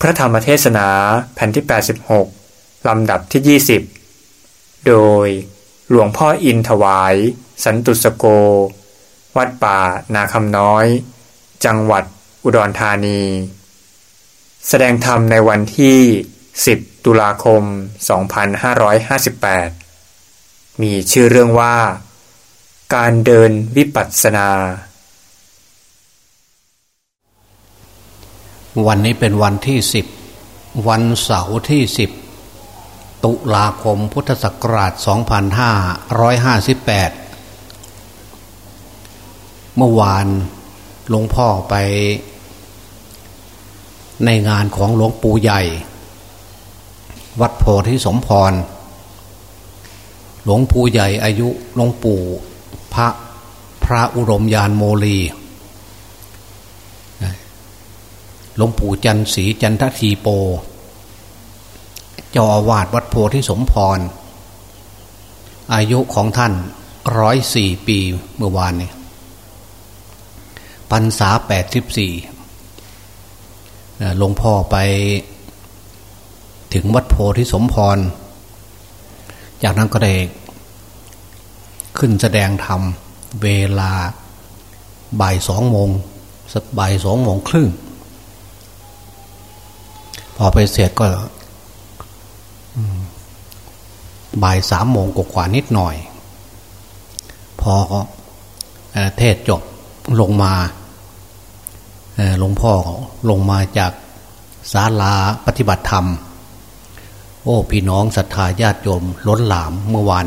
พระธรรมเทศนาแผ่นที่ 86 ลำดับที่ 20 โดยหลวงพ่ออินถวาย สันตุสโก วัดป่านาคำน้อย จังหวัดอุดรธานี แสดงธรรมในวันที่ 10 ตุลาคม 2558 มีชื่อเรื่องว่า การเดินวิปัสสนา วันนี้เป็นวันที่สิบวันเสาร์ที่สิบตุลาคมพุทธศักราช 2558 เมื่อวานหลวงพ่อไป ในงานของหลวงปู่ใหญ่ วัดโพธิสมพร หลวงปู่ใหญ่อายุหลวงปู่พระพระอุดมยานโมลี หลวงปู่จันศรีจันททีโป เจ้าอาวาสวัดโพธิสมพร อายุของท่านร้อยสี่ปีเมื่อวานนี้ปันษาแปดสิบสี่หลวงพ่อไปถึงวัดโพธิสมพร จากนั้นก็ได้ขึ้นแสดงธรรม เวลาบ่ายสองโมงสักบ่ายสองโมงครึ่ง พอไปเสร็จก็บ่ายสามโมงกว่านิดหน่อย พอเทศจบลงมาหลวงพ่อลงมาจากศาลาปฏิบัติธรรม โอ้ พี่น้องศรัทธาญาติโยมล้นหลามเมื่อวาน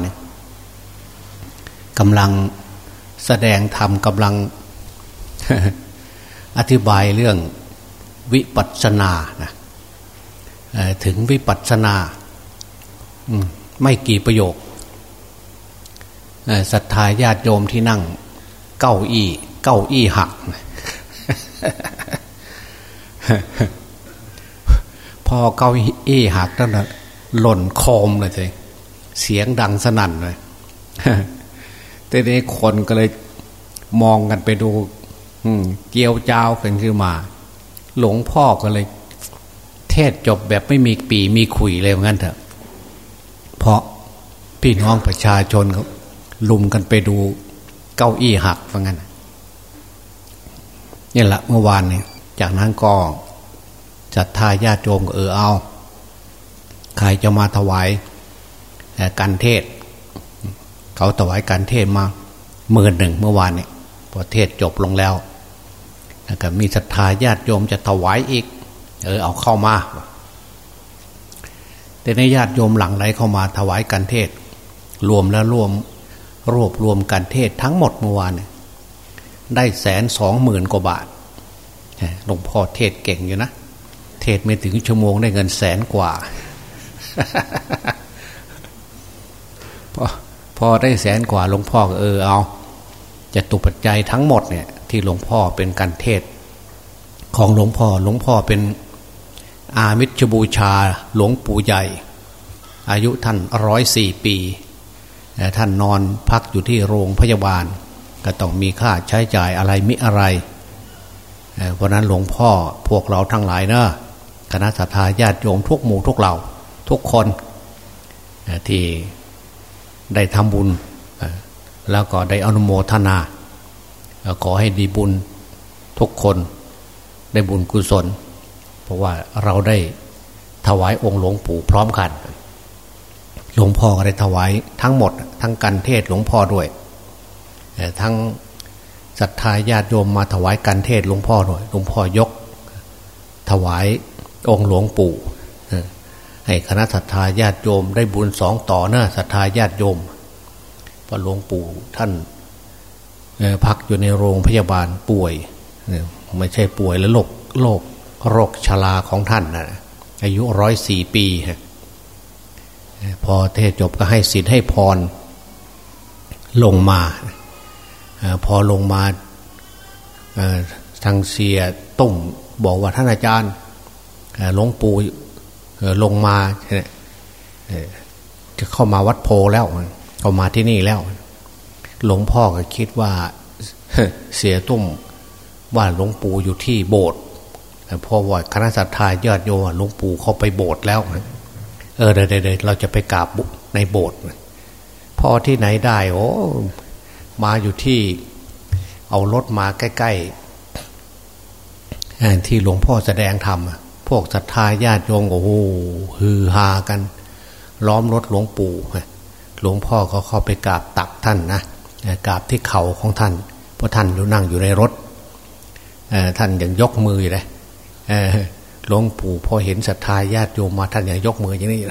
กำลังแสดงธรรมกำลังอธิบายเรื่องวิปัสสนานะ ถึงวิปัสสนาไม่กี่ประโยคศรัทธาญาติโยมที่นั่ง เก้าอี้ เก้าอี้หัก พอเก้าอี้หักนั่นหล่นโคมเลยเลยเสียงดังสนั่นเลยแต่นี้คนก็เลยมองกันไปดูเกียวเจ้าขึ้นขึ้นมา หลวงพ่อก็เลย เทศจบแบบไม่มีปีมีขุยเลยงั้นเถอะ เพราะพี่น้องประชาชนเขาลุมกันไปดูเก้าอี้หักว่างั้นนี่แหละเมื่อวานเนี่ย จากนั้นก็จัดทายาติโยมก็เออเอา ใครจะมาถวายการเทศ เขาถวายการเทศมาหมื่นหนึ่งเมื่อวานเนี่ยพอเทศจบลงแล้วแล้วก็มีศรัทธาญาติโยมจะถวายอีก เออเอาเข้ามาแต่ในญาติโยมหลังไหลเข้ามาถวายกันเทศ รวมแล้วรวมรวบรวมกันเทศทั้งหมดเมื่อวานได้แสนสองหมื่นกว่าบาทหลวงพ่อเทศเก่งอยู่นะ เทศไม่ถึงชั่วโมงได้เงินแสนกว่าพอพอได้แสนกว่าหลวงพ่อเออเอา จะตุปัจจัยทั้งหมดเนี่ย ที่หลวงพ่อเป็นการเทศ ของหลวงพ่อหลวงพ่อเป็น อามิชบูชาหลวงปู่ใหญ่ อายุท่านร้อยสี่ปี ท่านนอนพักอยู่ที่โรงพยาบาล ก็ต้องมีค่าใช้จ่ายอะไรมิอะไรเพราะนั้นหลวงพ่อพวกเราทั้งหลายเนะคณะสัตยาญาติโยมทุกหมู่ทุกเหล่าทุกคนที่ได้ทำบุญ แล้วก็ได้อนุโมทนา ขอให้ดีบุญทุกคนได้บุญกุศล เพราะว่าเราได้ถวายองค์หลวงปู่พร้อมกัน หลวงพ่อก็ได้ถวายทั้งหมด ทั้งกันเทศหลวงพ่อด้วยทั้งศรัทธาญาติโยมมาถวายกันเทศหลวงพ่อด้วยหลวงพ่อยก ถวายองค์หลวงปู่ให้คณะศรัทธาญาติโยมได้บุญสองต่อเนะศรัทธาญาติโยมพระหลวงปู่ท่านพักอยู่ในโรงพยาบาลป่วยไม่ใช่ป่วยแล้วโรคโรค โรคชราของท่านนะอายุร้อยสี่ปี พอเทศจบก็ให้สิทธิ์ให้พรลงมา พอลงมาทางเสียตุ่มบอกว่าท่านอาจารย์หลวงปู่ลงมาจะเข้ามาวัดโพแล้ว เข้ามาที่นี่แล้ว หลวงพ่อก็คิดว่าเสียตุ้มว่าหลวงปู่อยู่ที่โบสถ์ พราะว่าคณะสัตยาญาติโยมหลวงปู่เขาไปโบสถ์แล้ว เออเดี๋ยวเดี๋ยวเราจะไปกราบในโบสถ์พอที่ไหนได้โอ้มาอยู่ที่เอารถมาใกล้ๆที่หลวงพ่อแสดงธรรมพวกศรัทธาญาติโยมโอ้โหฮือฮากัน ล้อมรถหลวงปู่หลวงพ่อเขาเข้าไปกราบตักท่านนะกราบที่เข่าของท่าน เพราะท่านอยู่นั่งอยู่ในรถท่านยังยกมืออยู่เลย หลวงปู่พอเห็นศรัทธาญาติโยมมาท่านยังยกมืออย่างนี้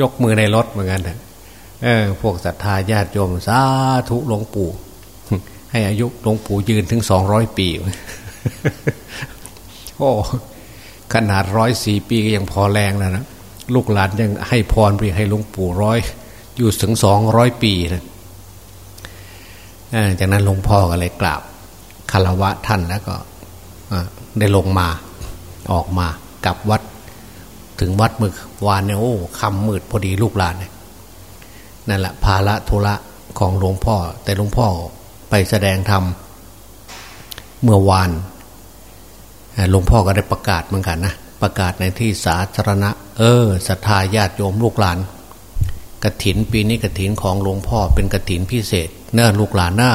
ยกมือในรถเหมือนกันเออ พวกศรัทธาญาติโยมสาธุหลวงปู่ ให้อายุหลวงปู่ยืนถึงสองร้อยปี โอ้ขนาดร้อยสี่ปีก็ยังพอแรงแล้วนะลูกหลานยังให้พรไปให้หลวงปู่ร้อยอยู่ถึงสองร้อยปีนะจากนั้นหลวงพ่อก็เลยกราบ คารวะท่านแล้วก็ได้ลงมาออกมากลับวัดถึงวัดมือวานเนี่ยโอ้คำมืดพอดีลูกหลานเนี่ยนั่นแหละภาระธุระของหลวงพ่อ แต่หลวงพ่อไปแสดงธรรมเมื่อวานหลวงพ่อก็ได้ประกาศเหมือนกันนะประกาศในที่สาธารณะ เออศรัทธาญาติโยมลูกหลานกระถินปีนี้กระถินของหลวงพ่อเป็นกระถินพิเศษเนื้อลูกหลานหน้า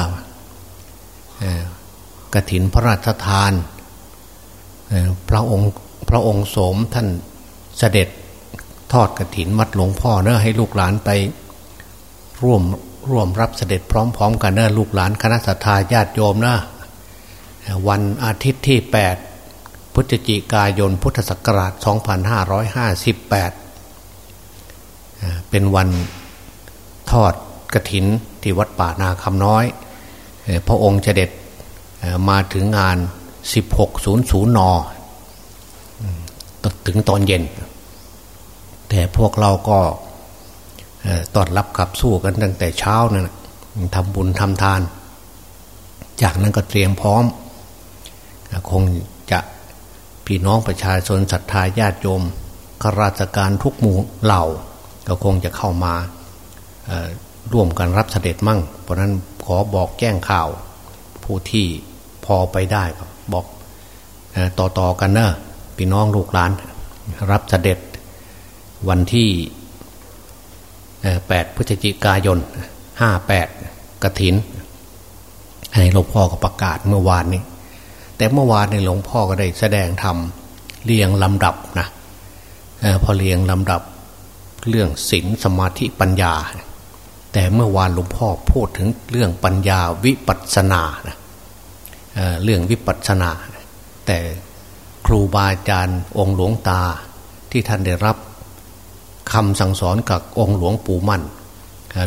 กระถินพระราชทานพระองค์พระองค์สมท่านเสด็จทอดกระถินวัดหลวงพ่อเน้อให้ลูกหลานไปร่วมร่วมรับเสด็จพร้อม ๆ กันเน้อลูกหลานคณะสัตยาญาติโยมนะวันอาทิตย์ที่ 8 พฤศจิกายนพุทธศักราช 2558 เป็นวันทอดกระถินที่วัดป่านาคำน้อย พระองค์เสด็จ มาถึงงาน 16.00 น ถึงตอนเย็น แต่พวกเราก็ตอนรับขับสู้กันตั้งแต่เช้านั่นทำบุญทำทาน จากนั้นก็เตรียมพร้อม คงจะพี่น้องประชาชนศรัทธาญาติโยมข้าราชการทุกหมู่เหล่า ก็คงจะเข้ามาร่วมกันรับเสด็จมั่ง เพราะนั้นขอบอกแจ้งข่าวผู้ที่ พอไปได้ก็บอกต่อๆกันเนอะพี่น้องลูกหลาน รับเสด็จวันที่แปดพฤศจิกายนห้าแปดกระถินให้หลวงพ่อก็ประกาศเมื่อวานนี้ แต่เมื่อวานในหลวงพ่อก็ได้แสดงธรรมเรียงลำดับนะพอเรียงลำดับเรื่องศีลสมาธิปัญญา แต่เมื่อวานหลวงพ่อพูดถึงเรื่องปัญญาวิปัสนานะ เรื่องวิปัสสนา แต่ครูบาอาจารย์องค์หลวงตาที่ท่านได้รับคำสั่งสอนกับองค์หลวงปู่มั่น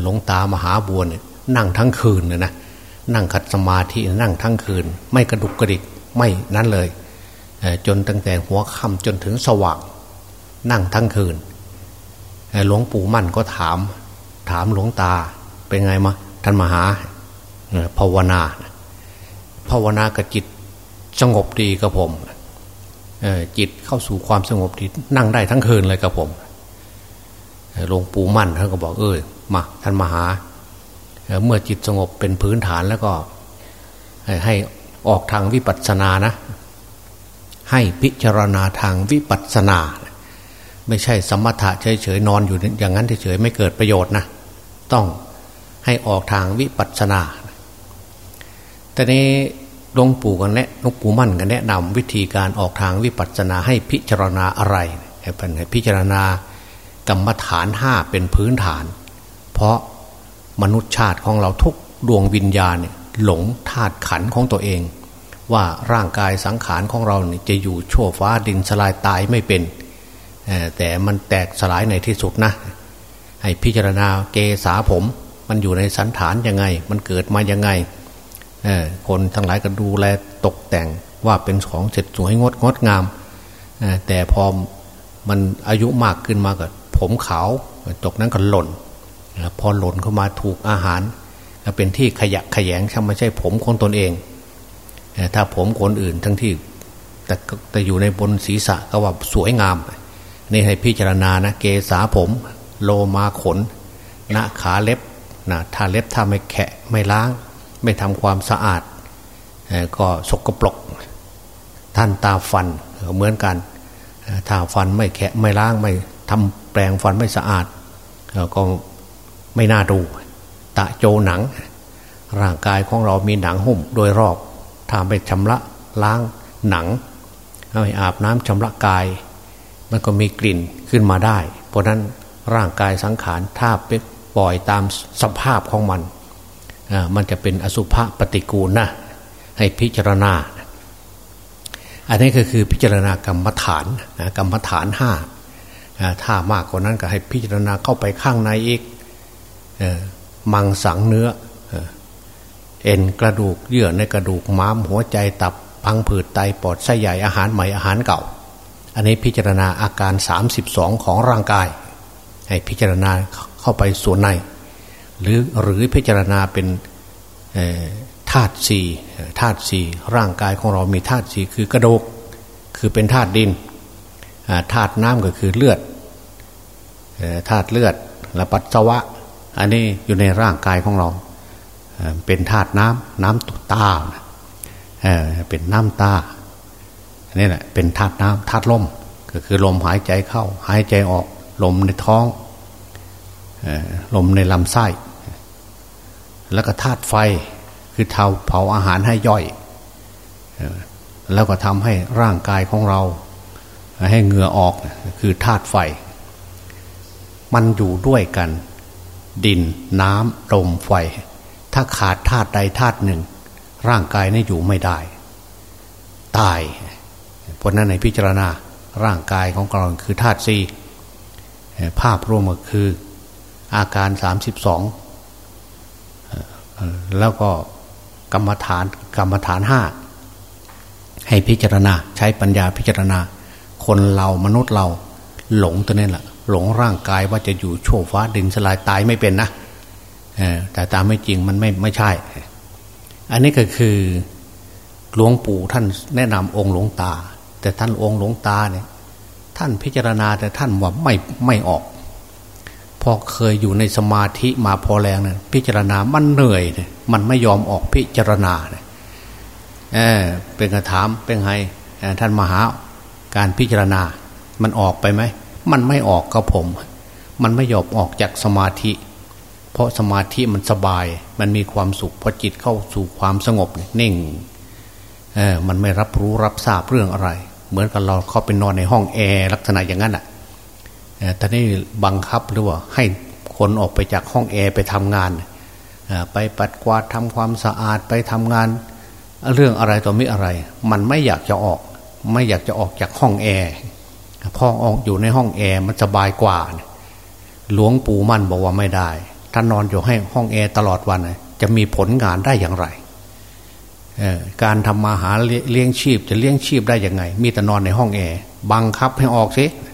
หลวงตามหาบัวเนี่ยนั่งทั้งคืนเลยนะนั่งขัดสมาธินั่งทั้งคืน ไม่กระดุกกระดิกไม่นั้นเลย จนตั้งแต่หัวค่ำจนถึงสว่าง นั่งทั้งคืนหลวงปู่มั่นก็ถาม ถามหลวงตาเป็นไงมะท่านมหาภาวนา ภาวนากับจิตสงบดีกับผมจิตเข้าสู่ความสงบดีนั่งได้ทั้งคืนเลยกับผมหลวงปู่มั่นท่านก็บอกเออมาท่านมหา เมื่อจิตสงบเป็นพื้นฐานแล้วก็ ให้ออกทางวิปัสสนานะ ให้พิจารณาทางวิปัสสนา ไม่ใช่สมถะเฉยๆนอนอยู่อย่างนั้นเฉยๆไม่เกิดประโยชน์นะ ต้องให้ออกทางวิปัสสนา แต่นี้หลวงปู่กันแนะหลวงปู่มั่นกันแนะนำวิธีการออกทางวิปัสสนาให้พิจารณาอะไรให้พิจารณากรรมฐานห้าเป็นพื้นฐาน เพราะมนุษย์ชาติของเราทุกดวงวิญญาณหลงธาตุขันของตัวเอง ว่าร่างกายสังขารของเราเนี่ยจะอยู่ชั่วฟ้าดินสลายตายไม่เป็น แต่มันแตกสลายในที่สุดนะ ให้พิจารณาเกษาผม มันอยู่ในสันฐานยังไง มันเกิดมายังไง คนทั้งหลายก็ดูแลตกแต่งว่าเป็นของเสร็จสวยงดงดงาม แต่พอมันอายุมากขึ้นมาก็ผมขาวตกนั้นก็หล่น พอหล่นเข้ามาถูกอาหาร เป็นที่ขยะขยงช่างไม่ใช่ผมของตนเอง ถ้าผมคนอื่นทั้งที่แต่แต่อยู่ในบนศีรษะก็ว่าสวยงาม นี่ให้พิจารณานะ เกษาผม โลมาขนหน้าขาเล็บนะถ้าเล็บถ้าไม่แขะไม่ล้าง ไม่ทำความสะอาด ก็สกปรก ท่านตาฟันเหมือนกันถ้าฟันไม่แคะไม่ล้างไม่ทำแปลงฟันไม่สะอาด ก็ไม่น่าดู ตะโจหนัง ร่างกายของเรามีหนังหุ้มโดยรอบถ้าไปชำระล้างหนังให้อาบน้ำชำระกาย มันก็มีกลิ่นขึ้นมาได้ เพราะนั้นร่างกายสังขารถ้าไปปล่อยตามสภาพของมัน มันจะเป็นอสุภะปฏิกูลนะให้พิจารณา อันนี้ก็คือพิจารณากรรมฐานกรรมฐานห้าถ้ามากกว่านั้นก็ให้พิจารณาเข้าไปข้างในอีกมังสังเนื้อเอ็นกระดูกเยื่อในกระดูกม้ามหัวใจตับพังผืดไตปอดไส้ใหญ่อาหารใหม่อาหารเก่า อันนี้พิจารณาอาการ 32 ของร่างกาย ให้พิจารณาเข้าไปส่วนใน หรือหรือพิจารณาเป็นธาตุสี่ธาตุสี่ร่างกายของเรามีธาตุสี่คือกระดูกคือเป็นธาตุดินธาตุน้ำก็คือเลือดธาตุเลือดและปัสสาวะ อันนี้อยู่ในร่างกายของเราเป็นธาตุน้ำน้ำตาเป็นน้ำตาอันนี้แหละเป็นธาตุน้ำธาตุลมก็คือลมหายใจเข้า หายใจออก ลมในท้อง ลมในลำไส้ แล้วก็ธาตุไฟคือเทาเผาอาหารให้ย่อย แล้วก็ทำให้ร่างกายของเรา ให้เหงื่อออกคือธาตุไฟ มันอยู่ด้วยกัน ดินน้ำลมไฟ ถ้าขาดธาตุใดธาตุหนึ่ง ร่างกายนี่อยู่ไม่ได้ ตายเพราะนั้นในพิจารณาร่างกายของเราคือธาตุสี่ภาพรวมก็คือ อาการสามสิบสองแล้วก็กรรมฐานกรรมฐานห้าให้พิจารณาใช้ปัญญาพิจารณา คนเรามนุษย์เราหลงตัวนี้แหละหลงร่างกายว่าจะอยู่โชว์ฟ้าดินสลายตายไม่เป็นนะแต่ตามไม่จริงมันไม่ไม่ใช่ อันนี้ก็คือหลวงปู่ท่านแนะนำองค์หลวงตา แต่ท่านองค์หลวงตาเนี่ย ท่านพิจารณาแต่ท่านว่าไม่ไม่ออก อเคยอยู่ในสมาธิมาพอแรงเนี่ยพิจารณามันเหนื่อยเนี่ยมันไม่ยอมออกพิจารณาเนี่ยเออเป็นกระถามเป็นไงท่านมหาการพิจารณา มันออกไปไหมมันไม่ออกกับผม มันไม่ยอมออกจากสมาธิ เพราะสมาธิมันสบาย มันมีความสุขพอจิตเข้าสู่ความสงบนิ่งเออมันไม่รับรู้รับทราบเรื่องอะไร เหมือนกับเราเข้าไปนอนในห้องแอร์ลักษณะอย่างนั้นอะ ท่านี้บังคับหรือว่าให้คนออกไปจากห้องแอร์ไปทำงาน ไปปัดกวาดทำความสะอาดไปทำงาน เรื่องอะไรต่อมิอะไร มันไม่อยากจะออก ไม่อยากจะออกจากห้องแอร์พ่อออกอยู่ในห้องแอร์มันสบายกว่า หลวงปู่มั่นบอกว่าไม่ได้ท่านนอนอยู่ให้ห้องแอร์ตลอดวันจะมีผลงานได้อย่างไรการทำมาหาเลี้ยงชีพจะเลี้ยงชีพได้ยังไง มีแต่นอนในห้องแอร์บังคับให้ออกสิเ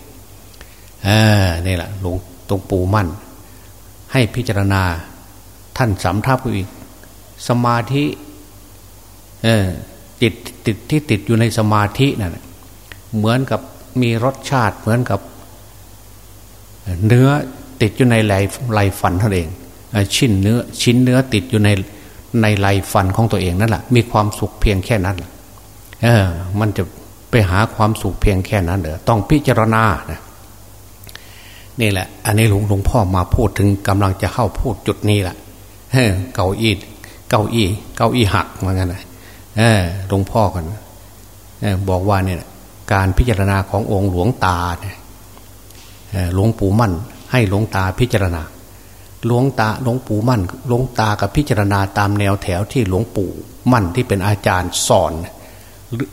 ออนี่แหละหลวงตรงปู่มั่น ให้พิจารณาท่านสำทับอีก สมาธิเออติดติดที่ติดอยู่ในสมาธินั่นเหมือนกับมีรสชาติเหมือนกับ เนื้อติดอยู่ในไหลไหลฟันเท่าเองชิ้นเนื้อชิ้นเนื้อติดอยู่ในในไหลฟันของตัวเองนั่นแหละมีความสุขเพียงแค่นั้นเออ มันจะไปหาความสุขเพียงแค่นั้นเหรอต้องพิจารณานะ นี่แหละ อันนี้หลวงหลวงพ่อมาพูดถึงกำลังจะเข้าพูดจุดนี้แหละเก้าอี้เก้าอี้เก้าอี้หักเหมือนกันนะหลวงพ่อกันบอกว่าเนี่ยการพิจารณาขององค์หลวงตาเนี่ยหลวงปู่มั่น ให้หลวงตาพิจารณาหลวงตาหลวงปู่มั่นหลวงตากับพิจารณาตามแนวแถวที่หลวงปู่มั่นที่เป็นอาจารย์สอน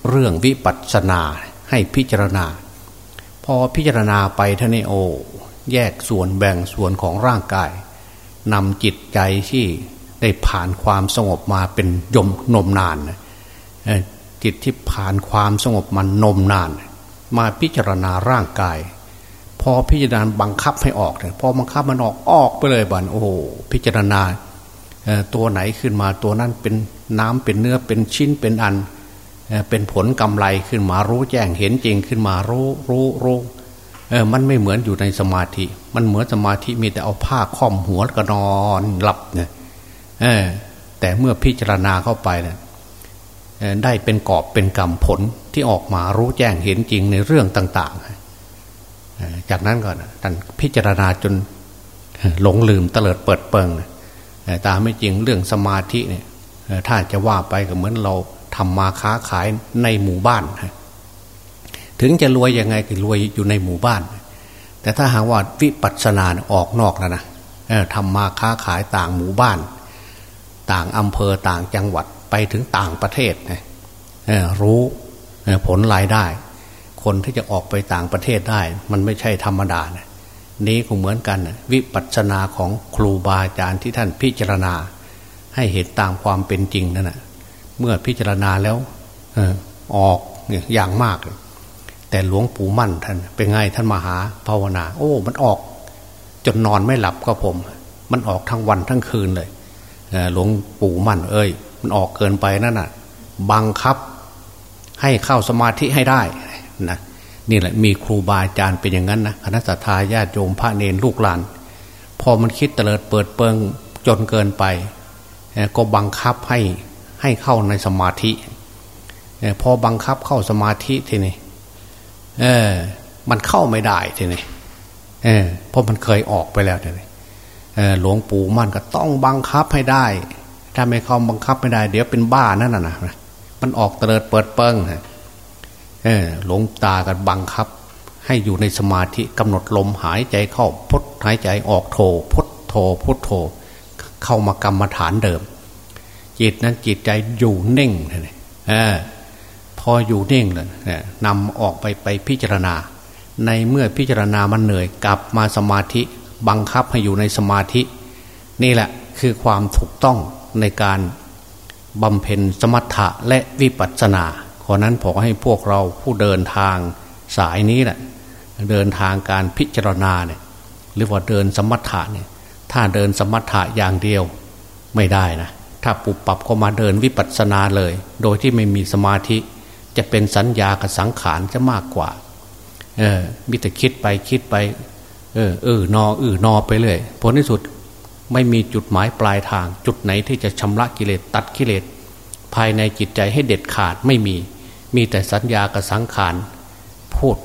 เรื่องวิปัสสนาให้พิจารณา พอพิจารณาไปท่านนี่โอ แยกส่วนแบ่งส่วนของร่างกายนำจิตใจที่ได้ผ่านความสงบมาเป็นยมนมนานจิตที่ผ่านความสงบมันนมนาน มาพิจารณาร่างกาย พอพิจารณาบังคับให้ออกเลยพอบังคับมันออกออกไปเลยบันโอ้โหพิจารณาตัวไหนขึ้นมาตัวนั้นเป็นน้ำเป็นเนื้อเป็นชิ้นเป็นอันเป็นผลกำไรขึ้นมารู้แจ้งเห็นจริงขึ้นมารู้รู้รู้ เออมันไม่เหมือนอยู่ในสมาธิ มันเหมือนสมาธิมีแต่เอาผ้าค่อมหัวก็นอนหลับเนี่ยเออ แต่เมื่อพิจารณาเข้าไปเนี่ยได้เป็นกอบเป็นกรรมผลที่ออกมารู้แจ้งเห็นจริงในเรื่องต่าง ๆ จากนั้นก่อนท่านพิจารณาจนหลงลืมเตลิดเปิดเปิงตามไม่จริงเรื่องสมาธิเนี่ยถ้าจะว่าไปก็เหมือนเราทำมาค้าขายในหมู่บ้าน ถึงจะรวยยังไงก็รวยอยู่ในหมู่บ้าน แต่ถ้าหากว่าวิปัสสนาออกนอกแล้วนะทำมาค้าขายต่างหมู่บ้าน ต่างอำเภอต่างจังหวัดไปถึงต่างประเทศนะรู้ผลรายได้ คนที่จะออกไปต่างประเทศได้ มันไม่ใช่ธรรมดานะนี้ก็เหมือนกันวิปัสสนาของครูบาอาจารย์ที่ท่านพิจารณา ให้เห็นตามความเป็นจริงนั่นแหะเมื่อพิจารณาแล้วออกอย่างมาก แต่หลวงปู่มั่นท่านเป็นไงท่านมาหาภาวนา โอ้ มันออก จนนอนไม่หลับก็ผม มันออกทั้งวันทั้งคืนเลยหลวงปู่มั่น เอ้ย มันออกเกินไปนั่นน่ะ บังคับให้เข้าสมาธิให้ได้นะนี่แหละมีครูบาอาจารย์เป็นอย่างนั้นนะคณะสัตยาญาติโยมพระเนรลูกหลาน พอมันคิดเตลิดเปิดเปิงจนเกินไป ก็บังคับให้ให้เข้าในสมาธิ พอบังคับเข้าสมาธิทีนี้ เออ มันเข้าไม่ได้ทีนี้เออเพราะมันเคยออกไปแล้วทีนี้หลวงปู่มั่นก็ต้องบังคับให้ได้ ถ้าไม่เข้าบังคับไม่ได้ เดี๋ยวเป็นบ้านั่นน่ะนะมันออกเตลิดเปิดเปิงเออหลวงตากันบังคับ ให้อยู่ในสมาธิกำหนดลมหายใจเข้าพุทหายใจออกโทพุทโทพุทโท เข้ามากรรมฐานเดิม จิตนั้นจิตใจอยู่เน่งเลย พออยู่เน่งเลยนำออกไปไปพิจารณา ในเมื่อพิจารณามันเหนื่อยกลับมาสมาธิบังคับให้อยู่ในสมาธิ นี่แหละคือความถูกต้องในการบำเพ็ญสมถะและวิปัสสนาราะนั้นขอให้พวกเราผู้เดินทางสายนี้แหละเดินทางการพิจารณาเนี่ยหรือว่าเดินสมถะเนี่ยถ้าเดินสมถะอย่างเดียวไม่ได้นะถ้าปุบปับก็มาเดินวิปัสสนาเลย โดยที่ไม่มีสมาธิ จะเป็นสัญญากับสังขารจะมากกว่า เออมิแต่คิดไปคิดไป เออเออนอเออนอไปเลยผลที่สุดไม่มีจุดหมายปลายทาง จุดไหนที่จะชำระกิเลสตัดกิเลสภายในจิตใจให้เด็ดขาดไม่มี มีแต่สัญญากับสังขารพูด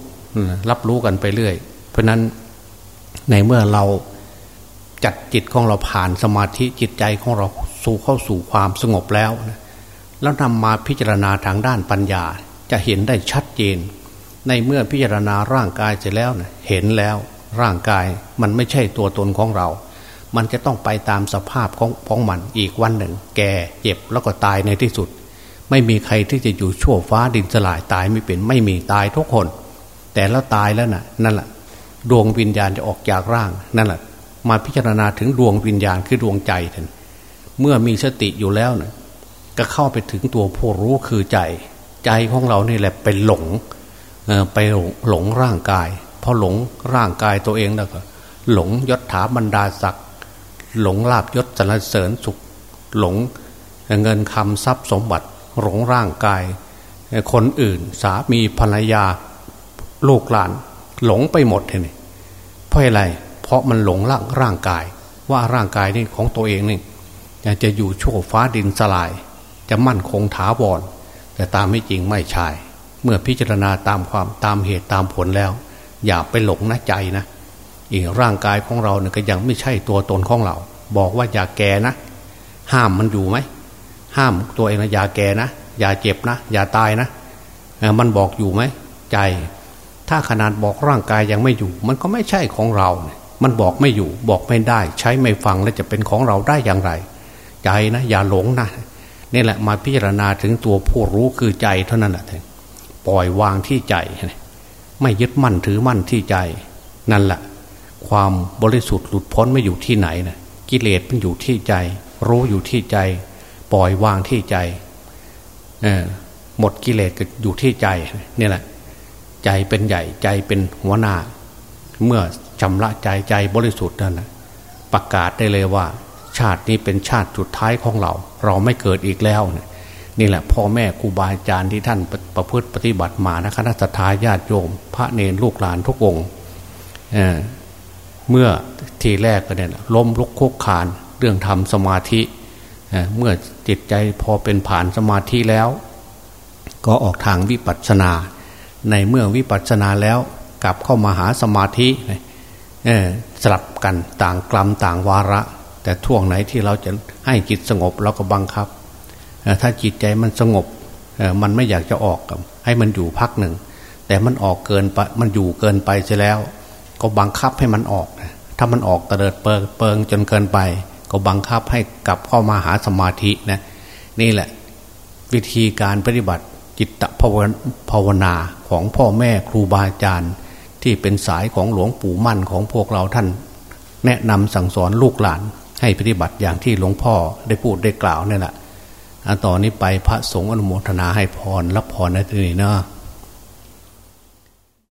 รับรู้กันไปเรื่อย เพราะนั้นในเมื่อเราจัดจิตของเราผ่านสมาธิจิตใจของเราสู่เข้าสู่ความสงบแล้ว แล้วนำมาพิจารณาทางด้านปัญญา จะเห็นได้ชัดเจน ในเมื่อพิจารณาร่างกายเสร็จแล้วเห็นแล้วร่างกายมันไม่ใช่ตัวตนของเรา มันจะต้องไปตามสภาพของของมันอีกวันหนึ่ง แก่เจ็บแล้วก็ตายในที่สุด ไม่มีใครที่จะอยู่ชั่วฟ้าดินสลายตายไม่เป็นไม่มีตายทุกคน แต่แล้วตายแล้วนะ่ะนั่นแหละดวงวิญญาณจะออกจากร่างนั่นแหละมาพิจารณาถึงดวงวิญญาณคือดวงใจท่านเมื่อมีสติอยู่แล้วนะ ก็เข้าไปถึงตัวผู้รู้คือใจ ใจของเรานี่แหละไปหลงไปหลงร่างกายพอหลงร่างกายตัวเองแล้วก็ หลงยศถาบรรดาศักดิ์หลงลาบยศสรรเสริญสุข หลงเงินคำทรัพย์สมบัติ หลงร่างกาย คนอื่นสามีภรรยาลูกหลาน หลงไปหมดเลยเพราะอะไร เพราะมันหลงร่างร่างกาย ว่าร่างกายนี่ของตัวเองนี่จะอยู่โชว์ฟ้าดินสลาย จะมั่นคงถาวร แต่ตามไม่จริงไม่ใช่ เมื่อพิจารณาตามความตามเหตุตามผลแล้ว อย่าไปหลงนะใจนะอีกร่างกายของเราเนี่ยก็ยังไม่ใช่ตัวตนของเรา บอกว่าอย่าแก่นะ ห้ามมันอยู่ไหมห้ามตัวเองนะอย่าแก่นะอย่าเจ็บนะ อย่าตายนะมันบอกอยู่ไหมใจ ถ้าขนาดบอกร่างกายยังไม่อยู่ มันก็ไม่ใช่ของเรา มันบอกไม่อยู่ บอกไม่ได้ ใช้ไม่ฟังแล้วจะเป็นของเราได้อย่างไร ใจนะ อย่าหลงนะ นี่แหละมาพิจารณาถึงตัวผู้รู้คือใจเท่านั้นแหละปล่อยวางที่ใจ ไม่ยึดมั่นถือมั่นที่ใจ นั่นแหละความบริสุทธิ์หลุดพ้นไม่อยู่ที่ไหนนะกิเลสมันอยู่ที่ใจ รู้อยู่ที่ใจ ปล่อยวางที่ใจหมดกิเลสก็อยู่ที่ใจนี่แหละ ใจเป็นใหญ่ใจเป็นหัวหน้า เมื่อชำระใจใจบริสุทธิ์นั่นนะประกาศได้เลยว่า ชาตินี้เป็นชาติสุดท้ายของเรา เราไม่เกิดอีกแล้ว นี่แหละพ่อแม่ครูบาอาจารย์ที่ท่านประพฤติปฏิบัติมานะคณะสัตยาญาติโยม พระเนรลูกหลานทุกองค์เเมื่อทีแรกก็เนี่ยล้มลุกคุกคานเรื่องทำสมาธิเมื่อจิตใจพอเป็นผ่านสมาธิแล้ว ก็ออกทางวิปัสสนา ในเมื่อวิปัสสนาแล้วกลับเข้ามาหาสมาธิสลับกันต่างกลัมต่างวาระ แต่ท่วงไหนที่เราจะให้จิตสงบเราก็บังคับ ถ้าจิตใจมันสงบมันไม่อยากจะออกให้มันอยู่พักหนึ่ง แต่มันออกเกินไปมันอยู่เกินไปเสียแล้ว ก็บังคับให้มันออก ถ้ามันออกตะเดิดเปิงเปิงจนเกินไป ก็บังคับให้กลับเข้ามาหาสมาธินะนี่แหละวิธีการปฏิบัติจิตภาวนาของพ่อแม่ครูบาอาจารย์ ที่เป็นสายของหลวงปู่มั่นของพวกเราท่าน แนะนำสั่งสอนลูกหลาน ให้ปฏิบัติอย่างที่หลวงพ่อได้พูดได้กล่าวนี่แหละต่อนนี้ไปพระสงฆ์อนุโมทนาให้พรรับพรในที่นี้เนาะ